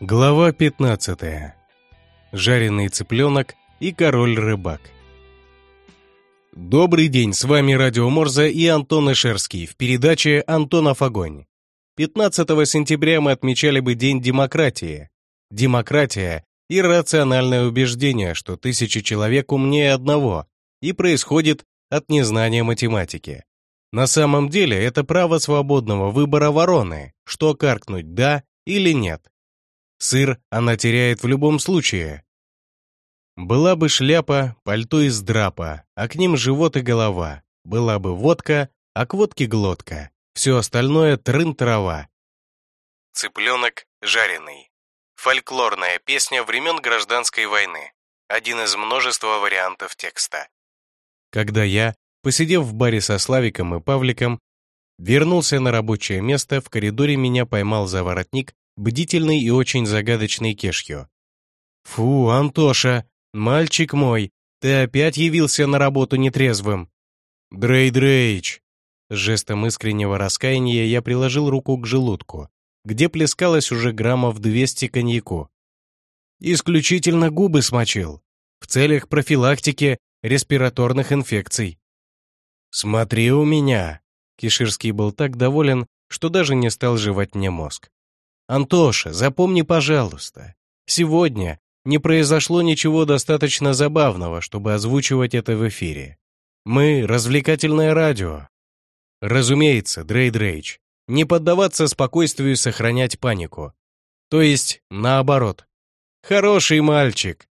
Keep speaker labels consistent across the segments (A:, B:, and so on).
A: Глава 15. Жареный цыпленок и король-рыбак. Добрый день, с вами Радио Морза и Антон Эшерский в передаче «Антонов огонь». 15 сентября мы отмечали бы День демократии. Демократия – иррациональное убеждение, что тысячи человек умнее одного, и происходит от незнания математики. На самом деле это право свободного выбора вороны, что каркнуть «да» или «нет». Сыр она теряет в любом случае. Была бы шляпа, пальто из драпа, а к ним живот и голова. Была бы водка, а к водке глотка. Все остальное трын-трава. Цыпленок жареный. Фольклорная песня времен гражданской войны. Один из множества вариантов текста. Когда я, посидев в баре со Славиком и Павликом, вернулся на рабочее место, в коридоре меня поймал за воротник бдительный и очень загадочный Кешью. «Фу, Антоша, мальчик мой, ты опять явился на работу нетрезвым!» «Дрей Дрейч!» Жестом искреннего раскаяния я приложил руку к желудку, где плескалось уже граммов 200 коньяку. Исключительно губы смочил, в целях профилактики респираторных инфекций. «Смотри у меня!» Киширский был так доволен, что даже не стал жевать мне мозг. «Антоша, запомни, пожалуйста, сегодня не произошло ничего достаточно забавного, чтобы озвучивать это в эфире. Мы — развлекательное радио. Разумеется, Дрей Дрейч, не поддаваться спокойствию и сохранять панику. То есть, наоборот. Хороший мальчик.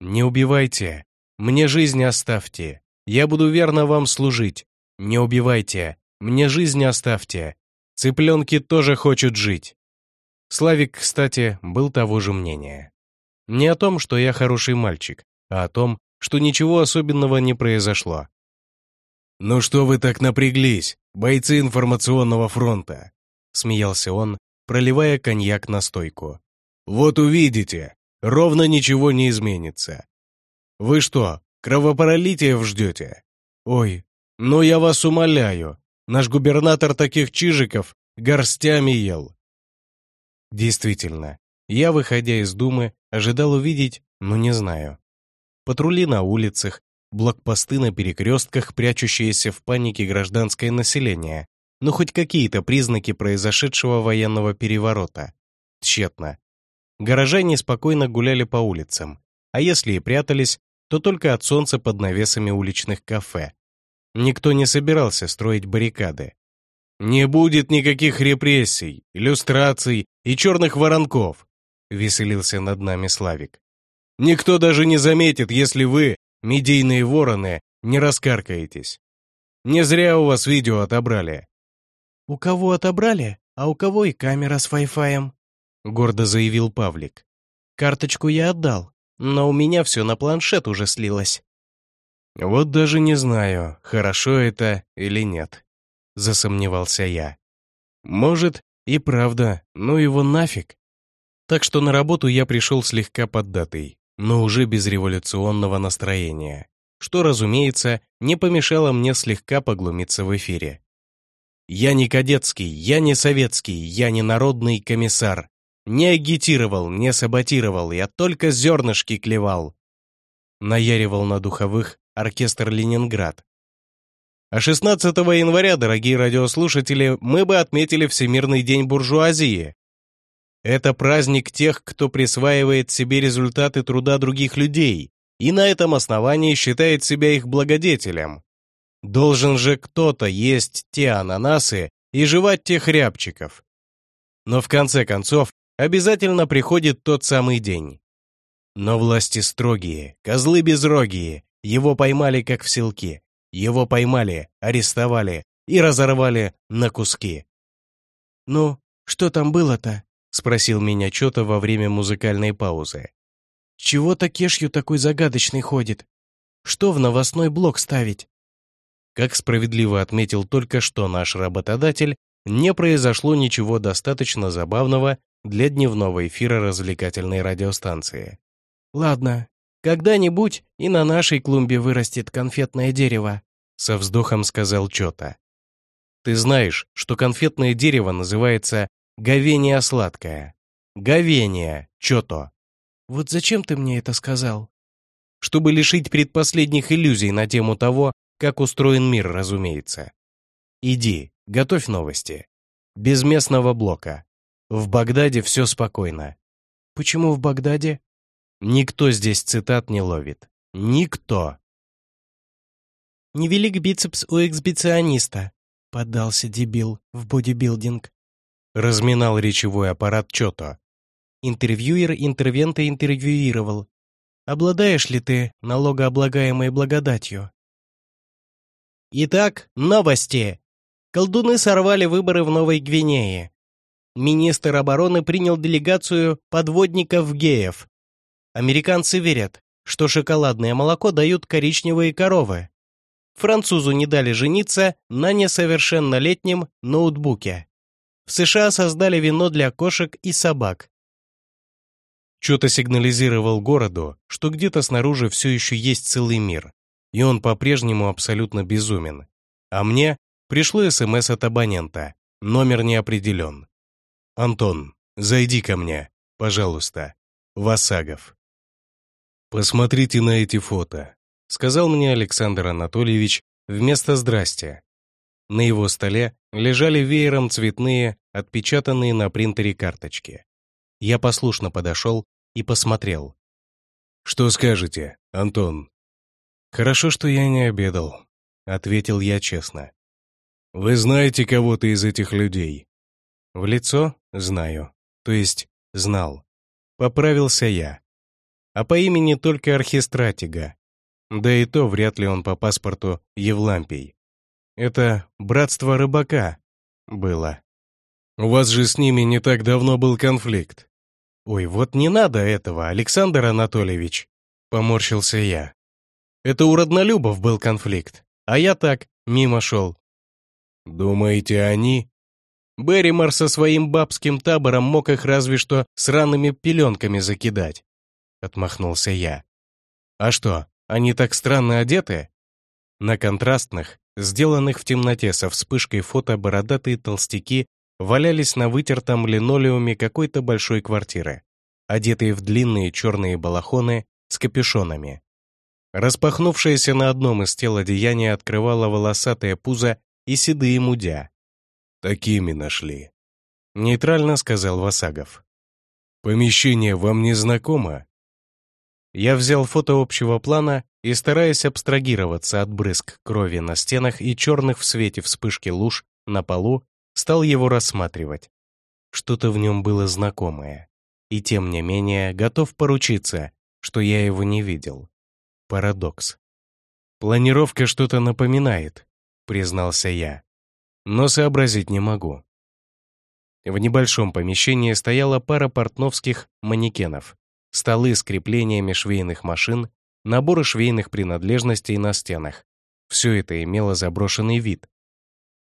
A: Не убивайте. Мне жизнь оставьте. Я буду верно вам служить. Не убивайте. Мне жизнь оставьте. Цыпленки тоже хочут жить. Славик, кстати, был того же мнения. Не о том, что я хороший мальчик, а о том, что ничего особенного не произошло. «Ну что вы так напряглись, бойцы информационного фронта?» смеялся он, проливая коньяк на стойку. «Вот увидите, ровно ничего не изменится. Вы что, кровопролитиев ждете? Ой, ну я вас умоляю, наш губернатор таких чижиков горстями ел. Действительно, я, выходя из Думы, ожидал увидеть, но не знаю. Патрули на улицах, блокпосты на перекрестках, прячущиеся в панике гражданское население, но хоть какие-то признаки произошедшего военного переворота. Тщетно. Горожане спокойно гуляли по улицам, а если и прятались, то только от солнца под навесами уличных кафе. Никто не собирался строить баррикады. «Не будет никаких репрессий, иллюстраций и черных воронков», — веселился над нами Славик. «Никто даже не заметит, если вы, медийные вороны, не раскаркаетесь. Не зря у вас видео отобрали».
B: «У кого отобрали, а у кого и камера с Wi-Fi», — гордо заявил Павлик. «Карточку я отдал, но у меня все на планшет уже слилось».
A: «Вот даже не знаю, хорошо это или нет», засомневался я. Может, и правда, ну его нафиг. Так что на работу я пришел слегка поддатый, но уже без революционного настроения, что, разумеется, не помешало мне слегка поглумиться в эфире. Я не кадетский, я не советский, я не народный комиссар. Не агитировал, не саботировал, я только зернышки клевал. Наяривал на духовых оркестр «Ленинград», а 16 января, дорогие радиослушатели, мы бы отметили Всемирный день буржуазии. Это праздник тех, кто присваивает себе результаты труда других людей и на этом основании считает себя их благодетелем. Должен же кто-то есть те ананасы и жевать тех рябчиков. Но в конце концов, обязательно приходит тот самый день. Но власти строгие, козлы безрогие, его поймали как в селке. Его поймали, арестовали и разорвали на куски.
B: «Ну, что там было-то?» — спросил меня Чото во время музыкальной паузы. «Чего Такешью такой загадочный ходит? Что в новостной блок ставить?»
A: Как справедливо отметил только что наш работодатель, не произошло ничего достаточно забавного для дневного эфира развлекательной радиостанции.
B: «Ладно, когда-нибудь и на нашей клумбе вырастет конфетное дерево», со вздохом сказал Чота.
A: Ты знаешь, что конфетное дерево называется говение сладкое. Говения, чё-то.
B: Вот зачем ты мне это сказал?
A: Чтобы лишить предпоследних иллюзий на тему того, как устроен мир, разумеется. Иди, готовь новости. Без местного блока. В Багдаде все спокойно.
B: Почему в Багдаде?
A: Никто здесь цитат не ловит. Никто.
B: Невелик бицепс у эксбициониста, поддался дебил в бодибилдинг.
A: Разминал речевой аппарат Чото.
B: Интервьюер интервента интервьюировал. Обладаешь ли ты налогооблагаемой благодатью? Итак, новости. Колдуны сорвали выборы в Новой Гвинее. Министр обороны принял делегацию подводников-геев. Американцы верят, что шоколадное молоко дают коричневые коровы. Французу не дали жениться на несовершеннолетнем ноутбуке. В США создали вино для кошек и собак.
A: Что-то сигнализировал городу, что где-то снаружи все еще есть целый мир, и он по-прежнему абсолютно безумен. А мне пришло СМС от абонента, номер не определен. «Антон, зайди ко мне, пожалуйста. Васагов». «Посмотрите на эти фото», — сказал мне Александр Анатольевич вместо «здрасте». На его столе лежали веером цветные, отпечатанные на принтере карточки. Я послушно подошел и посмотрел. «Что скажете, Антон?» «Хорошо, что я не обедал», — ответил я честно. «Вы знаете кого-то из этих людей?» «В лицо? Знаю. То есть, знал. Поправился я. А по имени только Архистратига. Да и то вряд ли он по паспорту Евлампий. Это братство рыбака было. У вас же с ними не так давно был конфликт. Ой, вот не надо этого, Александр Анатольевич, поморщился я. Это у Роднолюбов был конфликт, а я так, мимо шел. Думаете, они? Берримор со своим бабским табором мог их разве что сраными пеленками закидать. Отмахнулся я. А что, они так странно одеты? На контрастных, сделанных в темноте со вспышкой фото бородатые толстяки валялись на вытертом линолеуме какой-то большой квартиры, одетые в длинные черные балахоны с капюшонами. Распахнувшееся на одном из тел одеяние открывало волосатое пузо и седые мудя. «Такими нашли», — нейтрально сказал Васагов. «Помещение вам не знакомо?» Я взял фото общего плана и, стараясь абстрагироваться от брызг крови на стенах и черных в свете вспышки луж на полу, стал его рассматривать. Что-то в нем было знакомое. И тем не менее готов поручиться, что я его не видел. Парадокс. «Планировка что-то напоминает», — признался я. «Но сообразить не могу». В небольшом помещении стояла пара портновских манекенов, столы с креплениями швейных машин, наборы швейных принадлежностей на стенах. Все это имело заброшенный вид.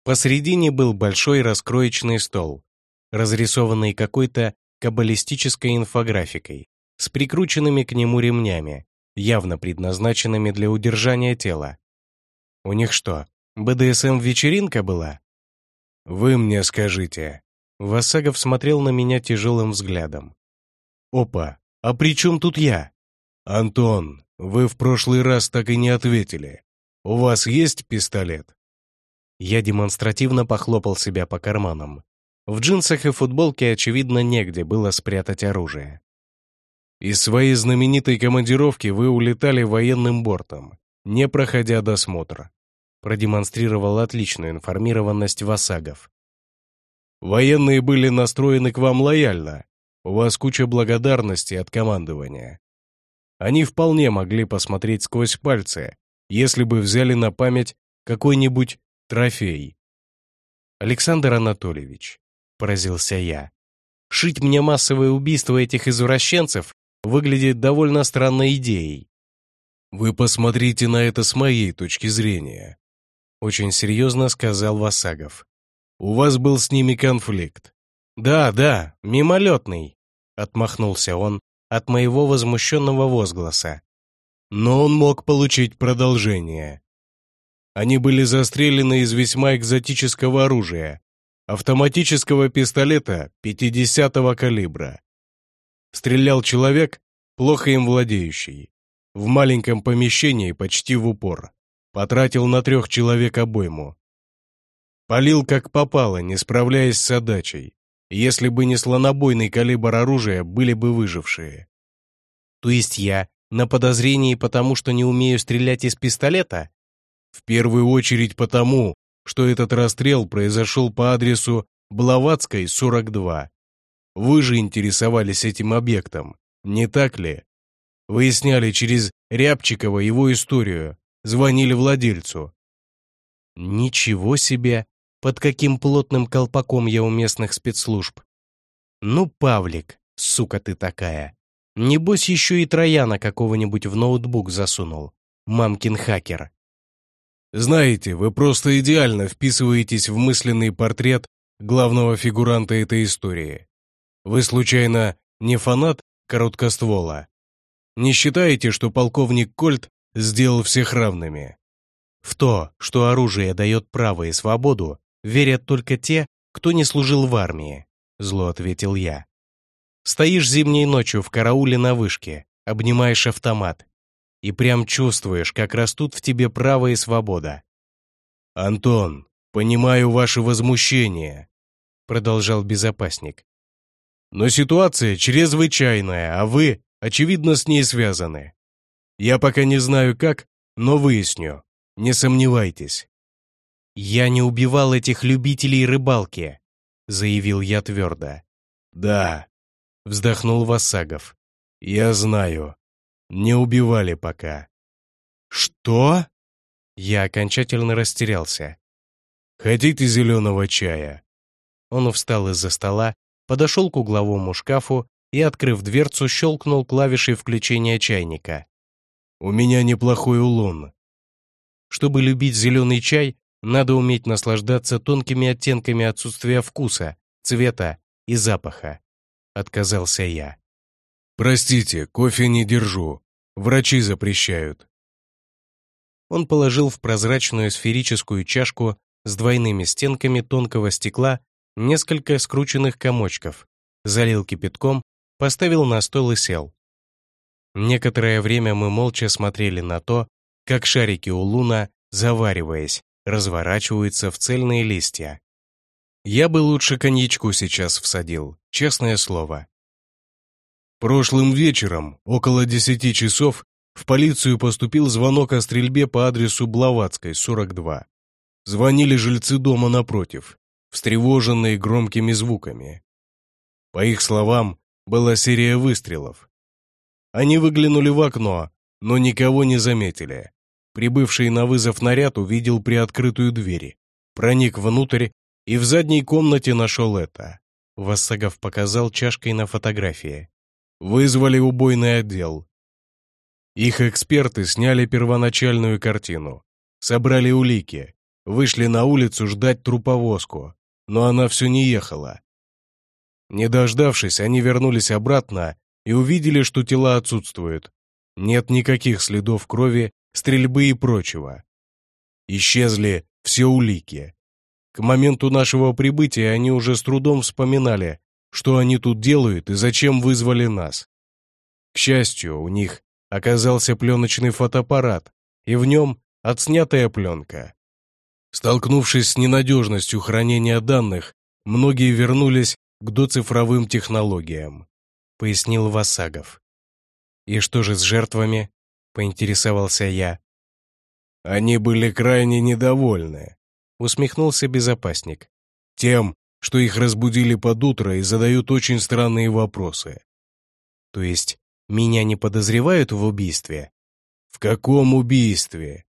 A: Посредине был большой раскроечный стол, разрисованный какой-то каббалистической инфографикой, с прикрученными к нему ремнями, явно предназначенными для удержания тела. У них что, БДСМ-вечеринка была? Вы мне скажите. Васагов смотрел на меня тяжелым взглядом. Опа, а при чем тут я? Антон, вы в прошлый раз так и не ответили. У вас есть пистолет? Я демонстративно похлопал себя по карманам. В джинсах и футболке, очевидно, негде было спрятать оружие. Из своей знаменитой командировки вы улетали военным бортом, не проходя досмотр. Продемонстрировал отличную информированность Васагов. Военные были настроены к вам лояльно. У вас куча благодарности от командования. Они вполне могли посмотреть сквозь пальцы, если бы взяли на память какой-нибудь трофей. Александр Анатольевич, поразился я, шить мне массовое убийство этих извращенцев выглядит довольно странной идеей. «Вы посмотрите на это с моей точки зрения», — очень серьезно сказал Васагов. «У вас был с ними конфликт». «Да, да, мимолетный», — отмахнулся он от моего возмущенного возгласа. «Но он мог получить продолжение». Они были застрелены из весьма экзотического оружия, автоматического пистолета 50-го калибра, Стрелял человек, плохо им владеющий. В маленьком помещении почти в упор. Потратил на трех человек обойму. Полил как попало, не справляясь с задачей. Если бы не слонобойный калибр оружия, были бы выжившие.
B: То есть я на подозрении потому, что не умею стрелять из пистолета?
A: В первую очередь потому, что этот расстрел произошел по адресу Блаватской, 42. Вы же интересовались этим объектом, не так ли? Выясняли через Рябчикова его историю, звонили владельцу.
B: Ничего себе! Под каким плотным колпаком я у местных спецслужб. Ну, Павлик, сука ты такая. Небось, еще и Трояна какого-нибудь в ноутбук засунул. Мамкин хакер.
A: Знаете, вы просто идеально вписываетесь в мысленный портрет главного фигуранта этой истории. Вы, случайно, не фанат короткоствола? Не считаете, что полковник Кольт сделал всех равными?
B: В то, что оружие дает право и свободу, верят только те, кто не служил в армии», — зло ответил я. «Стоишь зимней ночью в карауле на вышке, обнимаешь автомат, и прям чувствуешь, как растут в тебе право и свобода».
A: «Антон, понимаю ваше возмущение», — продолжал безопасник. «Но ситуация чрезвычайная, а вы, очевидно, с ней связаны. Я пока не знаю как, но выясню. Не сомневайтесь».
B: «Я не убивал этих любителей рыбалки», — заявил я твердо.
A: «Да», — вздохнул Васагов. «Я знаю. Не убивали пока».
B: «Что?» Я окончательно растерялся.
A: «Хотите зеленого чая?»
B: Он встал из-за стола, подошел к угловому шкафу и, открыв дверцу, щелкнул клавишей включения чайника.
A: «У меня неплохой улун».
B: Чтобы любить зеленый чай, надо уметь наслаждаться тонкими оттенками отсутствия вкуса, цвета и запаха. Отказался я.
A: «Простите, кофе не держу. Врачи запрещают».
B: Он положил в прозрачную сферическую чашку с двойными стенками тонкого стекла несколько скрученных комочков, залил кипятком, поставил на стол и сел. Некоторое время мы молча смотрели на то, как шарики у луна, завариваясь, разворачиваются в цельные листья. Я бы лучше коньячку сейчас всадил, честное слово.
A: Прошлым вечером, около десяти часов, в полицию поступил звонок о стрельбе по адресу Блаватской, 42. Звонили жильцы дома напротив, встревоженные громкими звуками. По их словам, была серия выстрелов. Они выглянули в окно, но никого не заметили. Прибывший на вызов наряд увидел приоткрытую дверь, проник внутрь и в задней комнате нашел это. Вассагов показал чашкой на фотографии. Вызвали убойный отдел. Их эксперты сняли первоначальную картину, собрали улики, вышли на улицу ждать труповозку, но она все не ехала. Не дождавшись, они вернулись обратно и увидели, что тела отсутствуют. Нет никаких следов крови стрельбы и прочего. Исчезли все улики. К моменту нашего прибытия они уже с трудом вспоминали, что они тут делают и зачем вызвали нас. К счастью, у них оказался пленочный фотоаппарат, и в нем отснятая пленка. Столкнувшись с ненадежностью хранения данных, многие вернулись к доцифровым технологиям, пояснил Васагов. И что же с жертвами? Поинтересовался я. Они были крайне недовольны, усмехнулся безопасник. Тем, что их разбудили под утро и задают очень странные вопросы. То есть меня не подозревают в убийстве? В каком убийстве?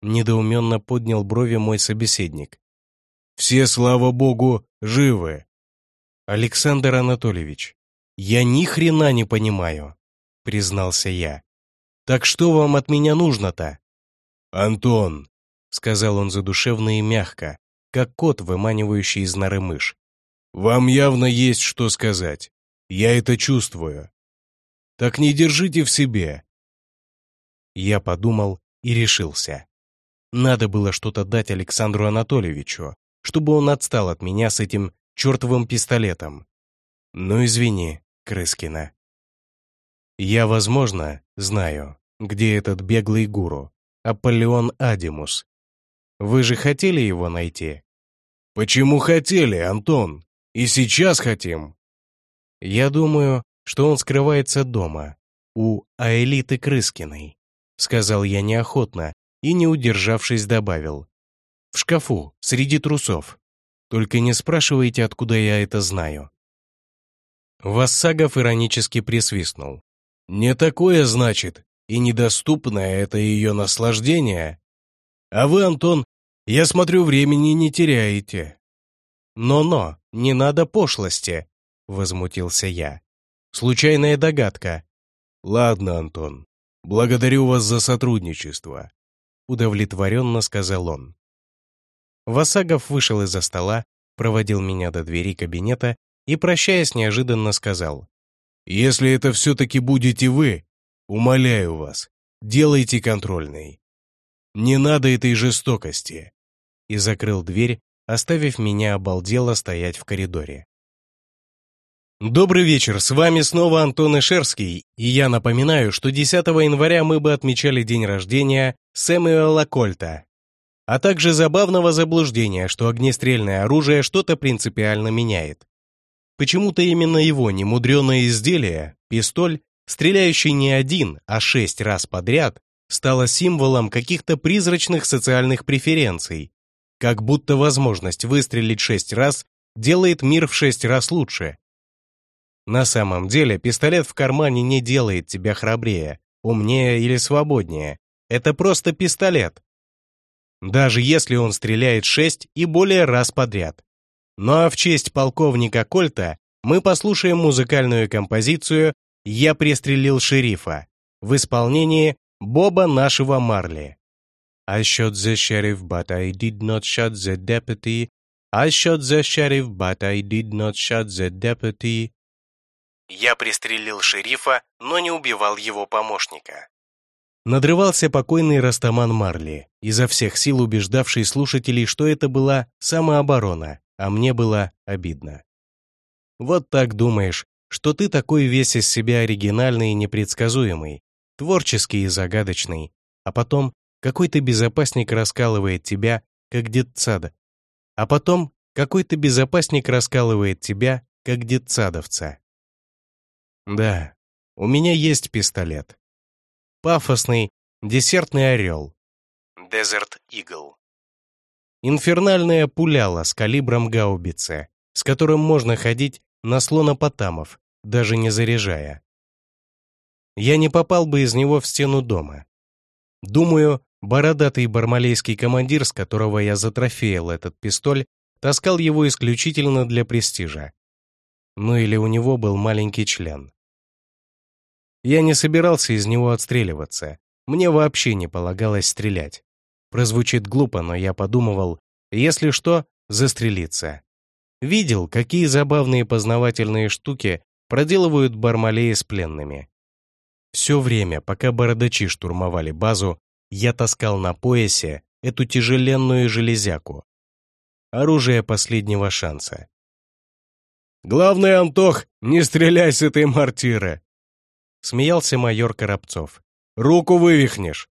A: Недоуменно поднял брови мой собеседник. Все, слава богу, живы. Александр Анатольевич, я ни хрена не понимаю, признался я. Так что вам от меня нужно-то?» «Антон», — сказал он задушевно и мягко, как кот, выманивающий из норы мышь. «Вам явно есть что сказать. Я это чувствую. Так не держите в себе». Я подумал и решился. Надо было что-то дать Александру Анатольевичу, чтобы он отстал от меня с этим чертовым пистолетом. Ну, извини, Крыскина. Я, возможно, знаю, где этот беглый гуру, Аполеон Адимус. Вы же хотели его найти? Почему хотели, Антон? И сейчас хотим. Я думаю, что он скрывается дома, у Аэлиты Крыскиной, сказал я неохотно и, не удержавшись, добавил. В шкафу, среди трусов. Только не спрашивайте, откуда я это знаю. Вассагов иронически присвистнул. «Не такое, значит, и недоступное это ее наслаждение? А вы, Антон, я смотрю, времени не теряете».
B: «Но-но, не надо пошлости», — возмутился я. «Случайная догадка».
A: «Ладно, Антон, благодарю вас за сотрудничество», — удовлетворенно сказал он.
B: Васагов вышел из-за стола, проводил меня до двери кабинета и, прощаясь, неожиданно сказал.
A: «Если это все-таки будете вы, умоляю вас, делайте контрольный. Не надо этой жестокости».
B: И закрыл дверь, оставив меня обалдело стоять в коридоре. Добрый вечер, с вами снова Антон Ишерский, и я напоминаю, что 10 января мы бы отмечали день рождения Сэмюэла Кольта, а также забавного заблуждения, что огнестрельное оружие что-то принципиально меняет. Почему-то именно его немудреное изделие, пистоль, стреляющий не один, а шесть раз подряд, стало символом каких-то призрачных социальных преференций, как будто возможность выстрелить шесть раз делает мир в шесть раз лучше. На самом деле пистолет в кармане не делает тебя храбрее, умнее или свободнее. Это просто пистолет. Даже если он стреляет шесть и более раз подряд. Ну а в честь полковника Кольта мы послушаем музыкальную композицию «Я пристрелил шерифа» в исполнении Боба нашего Марли. I shot the sheriff, but I did not shoot the deputy. I shot the sheriff, but I did not shoot the deputy. Я пристрелил шерифа, но не убивал его помощника. Надрывался покойный Растаман Марли, изо всех сил убеждавший слушателей, что это была самооборона, а мне было обидно. Вот так думаешь, что ты такой весь из себя оригинальный и непредсказуемый, творческий и загадочный, а потом какой-то безопасник раскалывает тебя, как детсада. А потом какой-то безопасник раскалывает тебя, как детсадовца. Да, у меня есть пистолет. Пафосный, десертный орел. Desert Eagle. Инфернальная пуляла с калибром гаубицы, с которым можно ходить на слонопотамов, даже не заряжая. Я не попал бы из него в стену дома. Думаю, бородатый бармалейский командир, с которого я затрофеял этот пистоль, таскал его исключительно для престижа. Ну или у него был маленький член. Я не собирался из него отстреливаться. Мне вообще не полагалось стрелять. Прозвучит глупо, но я подумывал, если что, застрелиться. Видел, какие забавные познавательные штуки проделывают бармалеи с пленными. Все время, пока бородачи штурмовали базу, я таскал на поясе эту тяжеленную железяку. Оружие последнего шанса. «Главное, Антох, не стреляй с этой мортиры!» Смеялся майор Коробцов. «Руку вывихнешь!»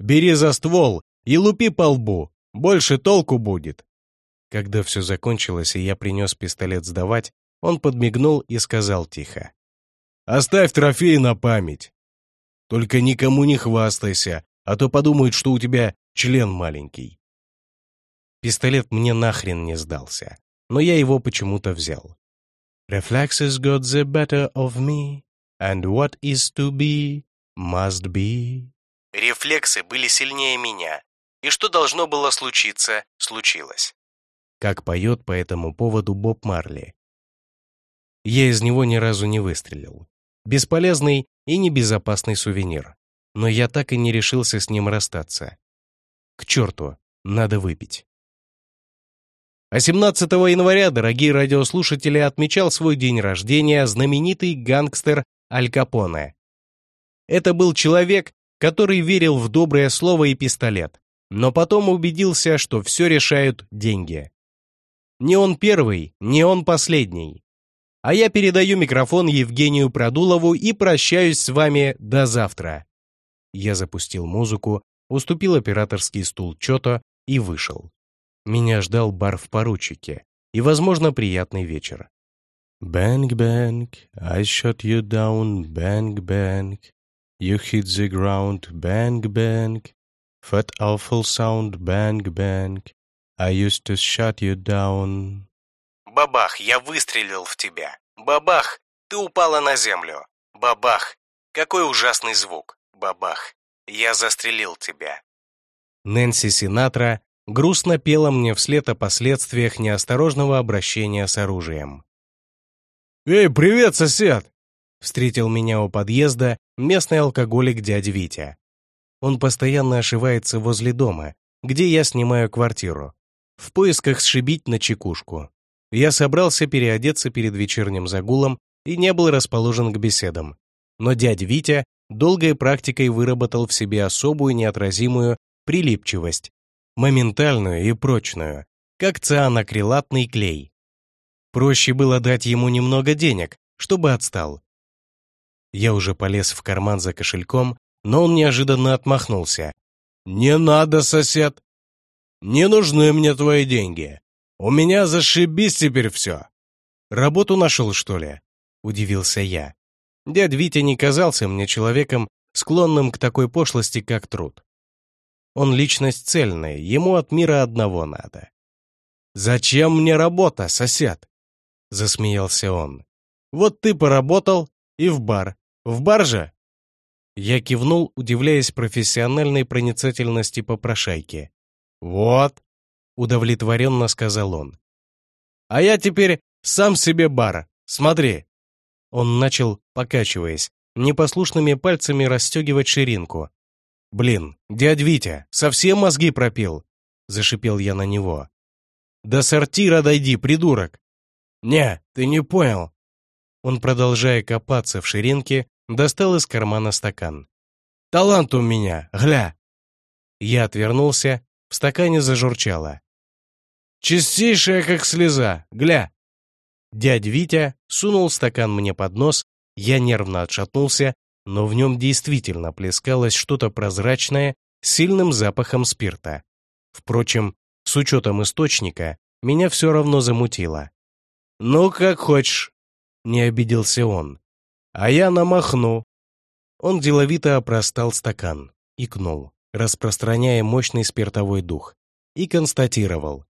B: Бери за ствол и лупи по лбу, больше толку будет. Когда все закончилось, и я принес пистолет сдавать, он подмигнул и сказал тихо. «Оставь трофей на память. Только никому не хвастайся, а то подумают, что у тебя член маленький». Пистолет мне нахрен не сдался, но я его почему-то взял. Reflexes got the better of me, and what is to be, must be. Рефлексы были сильнее меня, и что должно было случиться, случилось. Как поет по этому поводу Боб Марли. Я из него ни разу не выстрелил. Бесполезный и небезопасный сувенир. Но я так и не решился с ним расстаться. К черту, надо выпить. А 17 января, дорогие радиослушатели, отмечал свой день рождения знаменитый гангстер Аль Капоне. Это был человек, который верил в доброе слово и пистолет, но потом убедился, что все решают деньги. Не он первый, не он последний.
A: А я передаю микрофон Евгению Продулову и прощаюсь с вами до завтра. Я запустил музыку, уступил операторский стул Чото и вышел. Меня ждал бар в поручике и, возможно, приятный вечер. Bang, I shot you down, bang. You hit the ground, bang, bang. That awful sound, bang, bang. I used to shut you down.
B: Бабах, я выстрелил в тебя. Бабах, ты упала на землю. Бабах, какой ужасный звук. Бабах, я застрелил тебя.
A: Нэнси Синатра грустно пела мне вслед о последствиях неосторожного обращения с оружием. «Эй, привет, сосед!» Встретил меня у подъезда местный алкоголик дядя Витя. Он постоянно ошивается возле дома, где я снимаю квартиру, в поисках сшибить на чекушку. Я собрался переодеться перед вечерним загулом и не был расположен к беседам. Но дядя Витя долгой практикой выработал в себе особую неотразимую прилипчивость, моментальную и прочную, как цианокрилатный клей. Проще было дать ему немного денег, чтобы отстал. Я уже полез в карман за кошельком, но он неожиданно отмахнулся. «Не надо, сосед! Не нужны мне твои деньги. У меня зашибись теперь все!» «Работу нашел, что ли?» — удивился я. Дядь Витя не казался мне человеком, склонным к такой пошлости, как труд. Он личность цельная, ему от мира одного надо. «Зачем мне работа, сосед?» — засмеялся он. «Вот ты поработал и в бар. В бар же?» Я кивнул, удивляясь профессиональной проницательности попрошайки. «Вот», — удовлетворенно сказал он. «А я теперь сам себе бар. Смотри». Он начал, покачиваясь, непослушными пальцами расстегивать ширинку. «Блин, дядь Витя, совсем мозги пропил?» — зашипел я на него. «До сортира дойди, придурок!» «Не, ты не понял». Он, продолжая копаться в ширинке, достал из кармана стакан. «Талант у меня, гля!» Я отвернулся, в стакане зажурчало. «Чистейшая, как слеза, гля!» Дядь Витя сунул стакан мне под нос, я нервно отшатнулся, но в нем действительно плескалось что-то прозрачное с сильным запахом спирта. Впрочем, с учетом источника, меня все равно замутило. «Ну, как хочешь», — не обиделся он. «А я намахну». Он деловито опростал стакан, икнул, распространяя мощный спиртовой дух, и констатировал.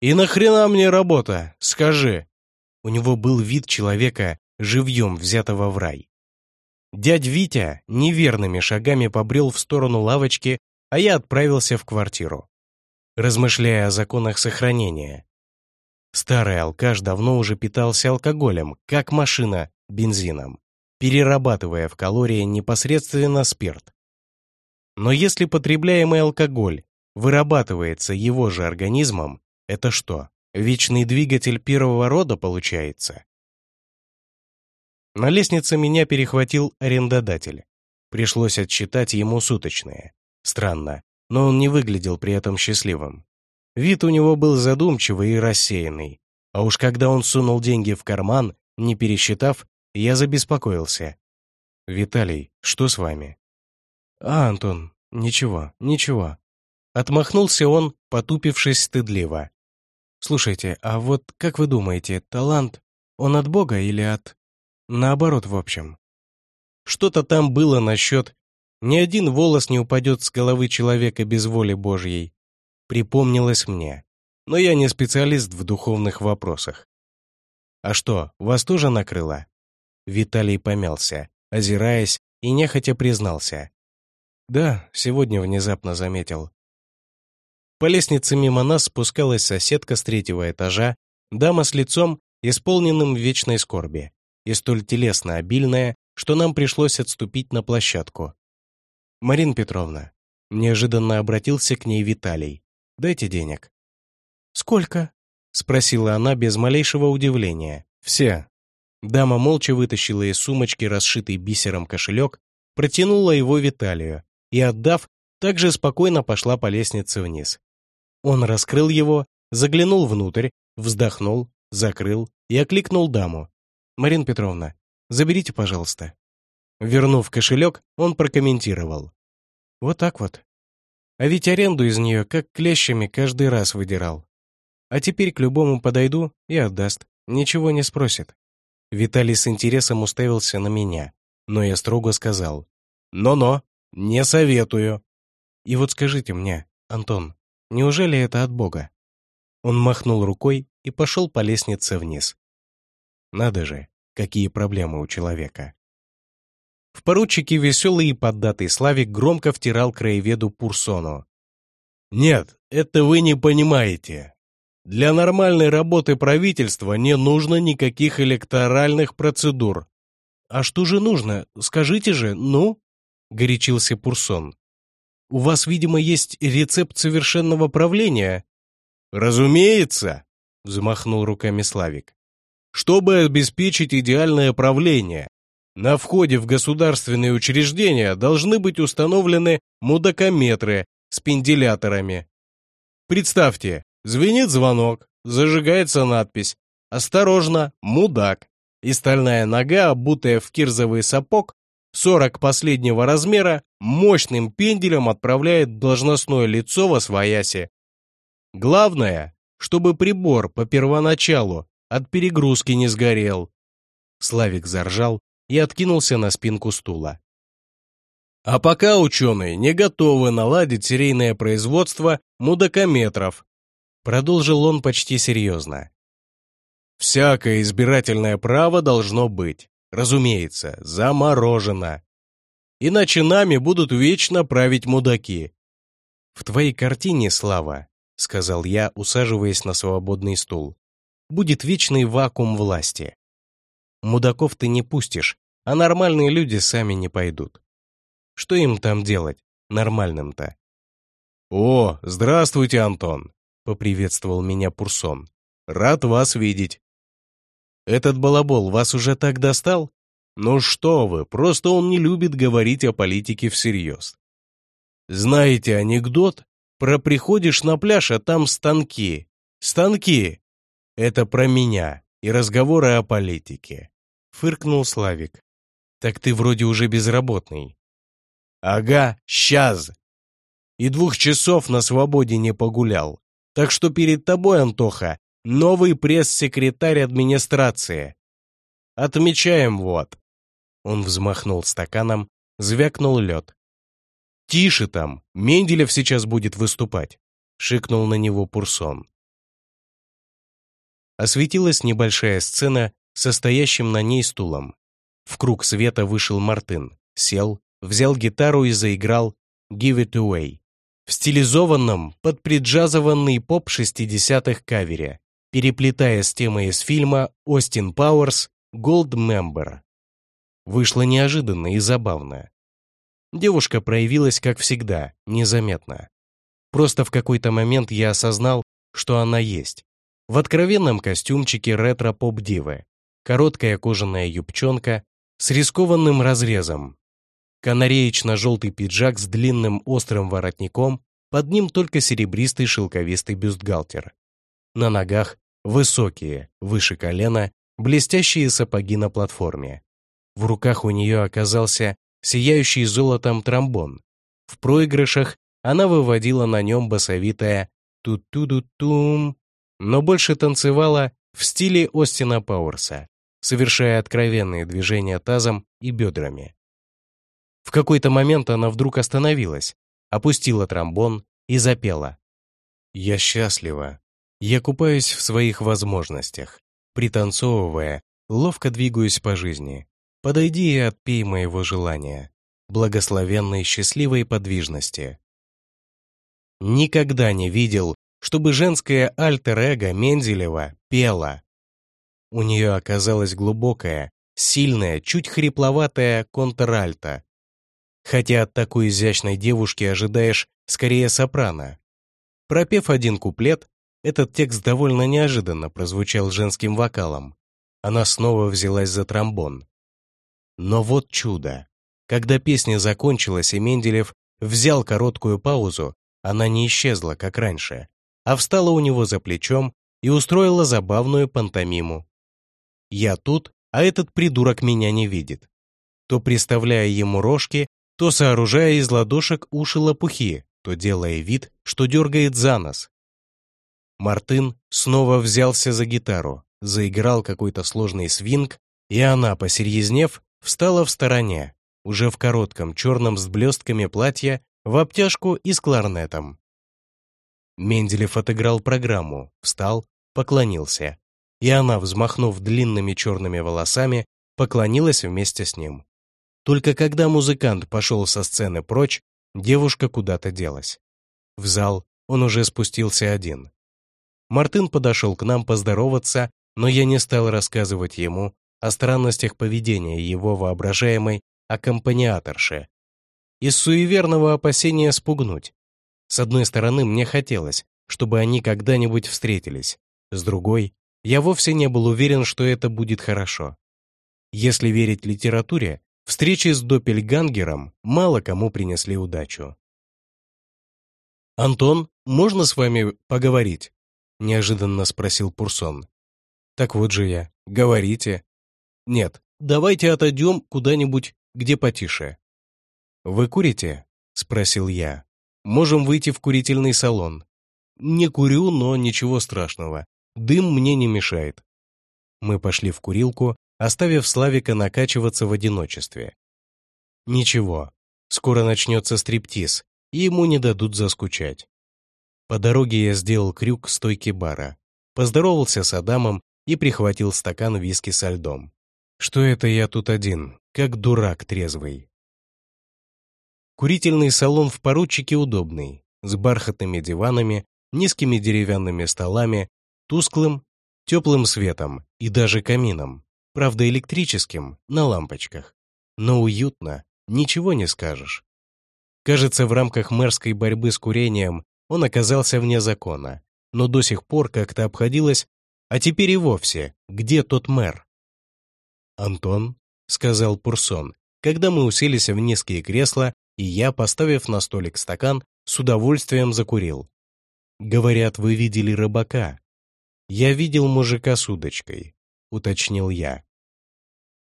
A: «И нахрена мне работа, скажи?» У него был вид человека, живьем взятого в рай. Дядь Витя неверными шагами побрел в сторону лавочки, а я отправился в квартиру. Размышляя о законах сохранения, Старый алкаш давно уже питался алкоголем, как машина бензином, перерабатывая в калории непосредственно спирт. Но если потребляемый алкоголь вырабатывается его же организмом, это что, вечный двигатель первого рода получается? На лестнице меня перехватил арендодатель. Пришлось отсчитать ему суточные. Странно, но он не выглядел при этом счастливым. Вид у него был задумчивый и рассеянный. А уж когда он сунул деньги в карман, не пересчитав, я забеспокоился. «Виталий, что с вами?» «А, Антон, ничего, ничего». Отмахнулся он, потупившись стыдливо. «Слушайте, а вот как вы думаете, талант, он от Бога или от... Наоборот, в общем?» Что-то там было насчет «ни один волос не упадет с головы человека без воли Божьей», припомнилось мне, но я не специалист в духовных вопросах. «А что, вас тоже накрыло?» Виталий помялся, озираясь и нехотя признался. «Да, сегодня внезапно заметил». По лестнице мимо нас спускалась соседка с третьего этажа, дама с лицом, исполненным вечной скорби, и столь телесно обильная, что нам пришлось отступить на площадку. «Марина Петровна», неожиданно обратился к ней Виталий, Дайте денег». «Сколько?» — спросила она без малейшего удивления. «Все». Дама молча вытащила из сумочки расшитый бисером кошелек, протянула его Виталию и, отдав, также спокойно пошла по лестнице вниз. Он раскрыл его, заглянул внутрь, вздохнул, закрыл,
B: и окликнул даму. «Марина Петровна, заберите, пожалуйста». Вернув кошелек, он прокомментировал. «Вот так вот. А ведь аренду из нее как клещами каждый раз выдирал. А теперь к любому подойду и отдаст, ничего не спросит». Виталий с интересом уставился на меня, но я строго сказал. «Но-но, не советую». «И вот скажите мне, Антон, неужели это от Бога?» Он махнул рукой и пошел по лестнице вниз. Надо же, какие проблемы у человека. В поручике веселый и поддатый Славик громко втирал краеведу Пурсону. «Нет, это вы не понимаете. Для нормальной работы правительства не нужно никаких электоральных процедур. А что же нужно? Скажите же, ну?» — горячился Пурсон. «У вас, видимо, есть рецепт совершенного правления?» «Разумеется!» — взмахнул руками Славик. «Чтобы обеспечить идеальное правление, на входе в государственные учреждения должны быть установлены мудакометры с пенделяторами. Представьте, звенит звонок, зажигается надпись «Осторожно, мудак!» и стальная нога, обутая в кирзовый сапог, 40 последнего размера, мощным пенделем отправляет должностное лицо во свояси. Главное, чтобы прибор по первоначалу от перегрузки не сгорел. Славик заржал, и откинулся на спинку стула. А пока ученые не готовы наладить серийное производство мудакометров, продолжил он почти серьезно. Всякое избирательное право должно быть, разумеется, заморожено. Иначе нами будут вечно править мудаки. В твоей картине, Слава, сказал я, усаживаясь на свободный стул, будет вечный вакуум власти. Мудаков ты не пустишь, а нормальные люди сами не пойдут. Что им там делать, нормальным-то? «О, здравствуйте, Антон!» — поприветствовал меня Пурсон. «Рад вас видеть!» «Этот балабол вас уже так достал?» «Ну что вы, просто он не любит говорить о политике всерьез. Знаете анекдот? Про приходишь на пляж, а там станки. Станки! Это про меня и разговоры о политике. Фыркнул Славик. Так ты вроде уже безработный. Ага, сейчас. И двух часов на свободе не погулял. Так что перед тобой, Антоха, новый пресс-секретарь администрации. Отмечаем вот. Он взмахнул стаканом, звякнул лед. «Тише там, Менделев сейчас будет выступать», — шикнул на него Пурсон. Осветилась небольшая сцена состоящим на ней стулом. В круг света вышел Мартын, сел, взял гитару и заиграл «Give It Away» в стилизованном, подприджазованный поп 60-х кавере, переплетая с темой из фильма «Остин Пауэрс» «Gold Member». Вышло неожиданно и забавно. Девушка проявилась, как всегда, незаметно. Просто в какой-то момент я осознал, что она есть. В откровенном костюмчике ретро-поп-дивы, короткая кожаная юбчонка с рискованным разрезом, канареечно-желтый пиджак с длинным острым воротником, под ним только серебристый шелковистый бюстгальтер. На ногах высокие, выше колена, блестящие сапоги на платформе. В руках у нее оказался сияющий золотом тромбон. В проигрышах она выводила на нем басовитое «ту-ту-ду-тум», но больше танцевала в стиле Остина Пауэрса совершая откровенные движения тазом и бедрами. В какой-то момент она вдруг остановилась, опустила тромбон и запела. «Я счастлива. Я купаюсь в своих возможностях. Пританцовывая, ловко двигаюсь по жизни. Подойди и отпей моего желания. Благословенной счастливой подвижности». Никогда не видел, чтобы женское альтер-эго Менделева пела, у нее оказалась глубокая, сильная, чуть хрипловатая контральта. Хотя от такой изящной девушки ожидаешь скорее сопрано. Пропев один куплет, этот текст довольно неожиданно прозвучал женским вокалом. Она снова взялась за тромбон. Но вот чудо. Когда песня закончилась и Менделев взял короткую паузу, она не исчезла, как раньше, а встала у него за плечом и устроила забавную пантомиму
A: Я тут, а этот придурок меня не видит. То приставляя ему рожки, то сооружая из ладошек уши лопухи, то делая вид, что дергает за нос. Мартын снова взялся за гитару, заиграл какой-то сложный свинг, и она, посерьезнев, встала в стороне, уже в коротком черном с блестками платье, в обтяжку и с кларнетом. Менделев отыграл программу, встал, поклонился, и она, взмахнув длинными черными волосами, поклонилась вместе с ним. Только когда музыкант пошел со сцены прочь, девушка куда-то делась. В зал он уже спустился один. Мартын подошел к нам поздороваться, но я не стал рассказывать ему о странностях поведения его воображаемой аккомпаниаторши. Из суеверного опасения спугнуть. С одной стороны, мне хотелось, чтобы они когда-нибудь встретились. С другой, я вовсе не был уверен, что это будет хорошо. Если верить литературе, встречи с Доппельгангером мало кому принесли удачу. «Антон, можно с вами поговорить?» — неожиданно спросил Пурсон. «Так вот же я. Говорите». «Нет, давайте отойдем куда-нибудь, где потише». «Вы курите?» — спросил я. «Можем выйти в курительный салон». «Не курю, но ничего страшного. Дым мне не мешает». Мы пошли в курилку, оставив Славика накачиваться в одиночестве. Ничего, скоро начнется стриптиз, и ему не дадут заскучать. По дороге я сделал крюк к стойке бара, поздоровался с Адамом и прихватил стакан виски со льдом. Что это я тут один, как дурак трезвый. Курительный салон в поручике удобный, с бархатными диванами, низкими деревянными столами, тусклым, теплым светом и даже камином, правда электрическим, на лампочках. Но уютно, ничего не скажешь. Кажется, в рамках мэрской борьбы с курением он оказался вне закона, но до сих пор как-то обходилось, а теперь и вовсе, где тот мэр? «Антон», — сказал Пурсон, когда мы уселись в низкие кресла, и я, поставив на столик стакан, с удовольствием закурил. «Говорят, вы видели рыбака». «Я видел мужика с удочкой», — уточнил я.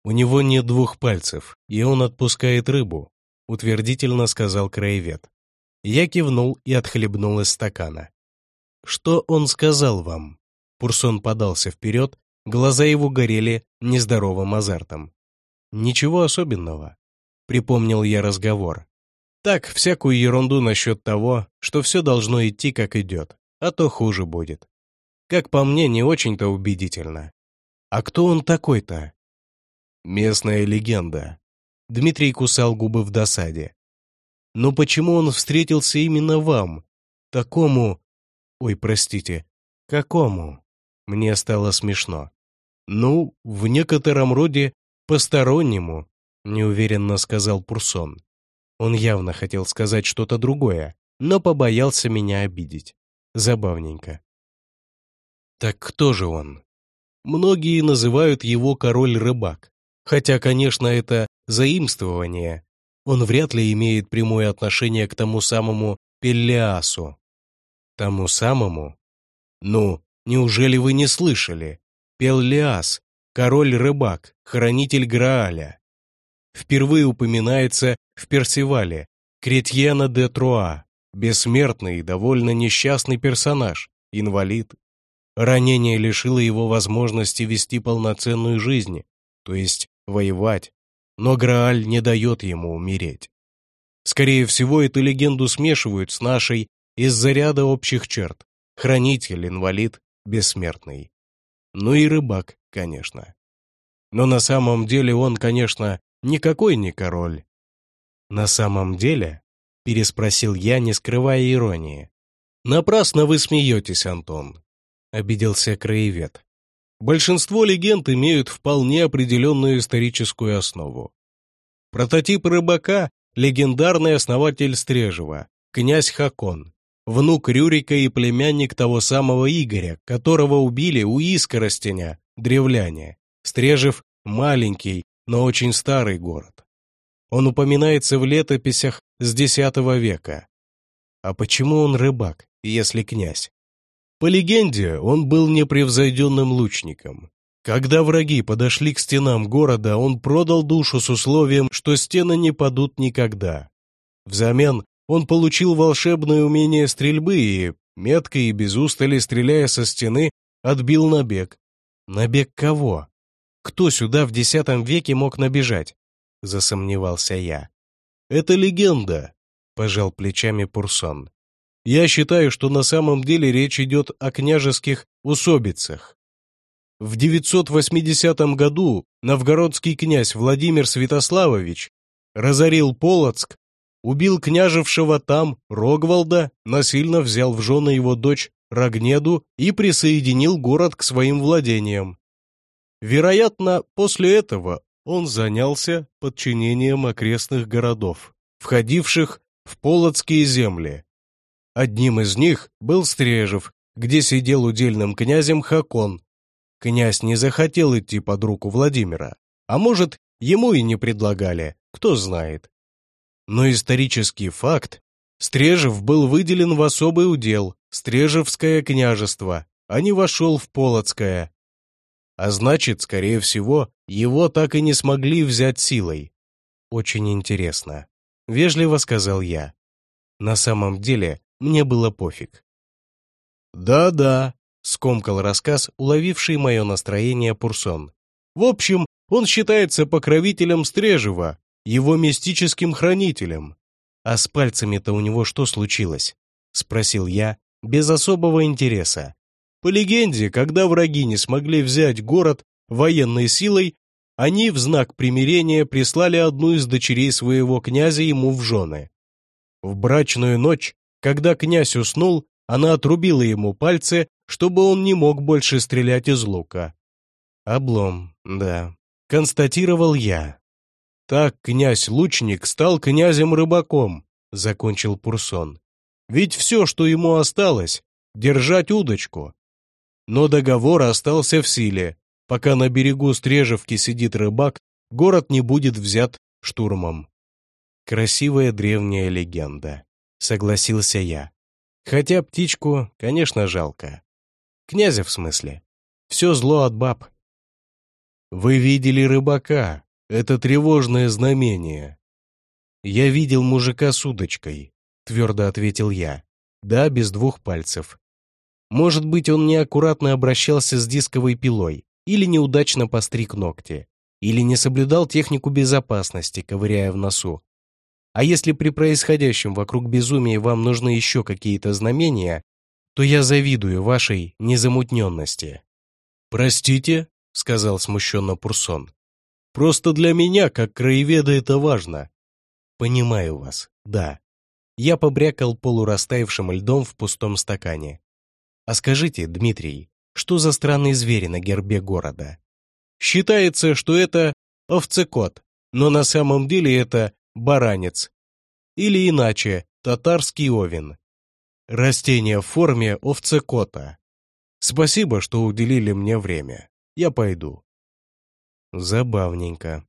A: «У него нет двух пальцев, и он отпускает рыбу», — утвердительно сказал краевед. Я кивнул и отхлебнул из стакана. «Что он сказал вам?» Пурсон подался вперед, глаза его горели нездоровым азартом. «Ничего особенного», — припомнил я разговор. «Так, всякую ерунду насчет того, что все должно идти, как идет, а то хуже будет. Как по мне, не очень-то убедительно. А кто он такой-то?» «Местная легенда», Дмитрий кусал губы в досаде. «Но почему он встретился именно вам? Такому...» «Ой, простите, какому?» Мне стало смешно. «Ну, в некотором роде постороннему», — неуверенно сказал Пурсон. Он явно хотел сказать что-то другое, но побоялся меня обидеть. Забавненько. Так кто же он? Многие называют его король-рыбак. Хотя, конечно, это заимствование. Он вряд ли имеет прямое отношение к тому самому Пеллиасу. Тому самому? Ну, неужели вы не слышали? Пеллиас, король-рыбак, хранитель Грааля. Впервые упоминается в Персивале, Кретьена де Труа, бессмертный и довольно несчастный персонаж, инвалид. Ранение лишило его возможности вести полноценную жизнь, то есть воевать, но Грааль не дает ему умереть. Скорее всего, эту легенду смешивают с нашей из-за ряда общих черт. Хранитель, инвалид, бессмертный. Ну и рыбак, конечно. Но на самом деле он, конечно, никакой не король. На самом деле? Переспросил я, не скрывая иронии. Напрасно вы смеетесь, Антон. Обиделся краевед. Большинство легенд имеют вполне определенную историческую основу. Прототип рыбака – легендарный основатель Стрежева, князь Хакон, внук Рюрика и племянник того самого Игоря, которого убили у Искоростеня, древляне. Стрежев – маленький, но очень старый город. Он упоминается в летописях с X века. А почему он рыбак, если князь? По легенде, он был непревзойденным лучником. Когда враги подошли к стенам города, он продал душу с условием, что стены не падут никогда. Взамен он получил волшебное умение стрельбы и, метко и без устали стреляя со стены, отбил набег. Набег кого? Кто сюда в X веке мог набежать? Засомневался я. Это легенда, пожал плечами Пурсон. Я считаю, что на самом деле речь идет о княжеских усобицах. В 980 году новгородский князь Владимир Святославович разорил Полоцк, убил княжевшего там Рогвалда, насильно взял в жены его дочь Рогнеду и присоединил город к своим владениям. Вероятно, после этого он занялся подчинением окрестных городов, входивших в Полоцкие земли. Одним из них был Стрежев, где сидел удельным князем Хакон, Князь не захотел идти под руку Владимира, а может, ему и не предлагали, кто знает. Но исторический факт, Стрежев был выделен в особый удел, Стрежевское княжество, а не вошел в Полоцкое. А значит, скорее всего, его так и не смогли взять силой. Очень интересно. Вежливо сказал я. На самом деле, мне было пофиг. «Да-да», скомкал рассказ, уловивший мое настроение Пурсон. В общем, он считается покровителем Стрежева, его мистическим хранителем. А с пальцами-то у него что случилось? Спросил я, без особого интереса. По легенде, когда враги не смогли взять город военной силой, они в знак примирения прислали одну из дочерей своего князя ему в жены. В брачную ночь, когда князь уснул, она отрубила ему пальцы чтобы он не мог больше стрелять из лука. Облом, да, констатировал я. Так князь-лучник стал князем-рыбаком, закончил Пурсон. Ведь все, что ему осталось, держать удочку. Но договор остался в силе. Пока на берегу Стрежевки сидит рыбак, город не будет взят штурмом. Красивая древняя легенда, согласился я. Хотя птичку, конечно, жалко. Князя в смысле. Все зло от баб. Вы видели рыбака. Это тревожное знамение. Я видел мужика с удочкой, твердо ответил я. Да, без двух пальцев. Может быть, он неаккуратно обращался с дисковой пилой, или неудачно постриг ногти, или не соблюдал технику безопасности, ковыряя в носу. А если при происходящем вокруг безумия вам нужны еще какие-то знамения, то я завидую вашей незамутненности». «Простите», — сказал смущенно Пурсон. «Просто для меня, как краеведа, это важно». «Понимаю вас, да». Я побрякал полурастаявшим льдом в пустом стакане. «А скажите, Дмитрий, что за странные звери на гербе города?» «Считается, что это овцекот, но на самом деле это баранец. Или иначе, татарский овен. Растение в форме овцекота. Спасибо, что уделили мне время. Я пойду. Забавненько.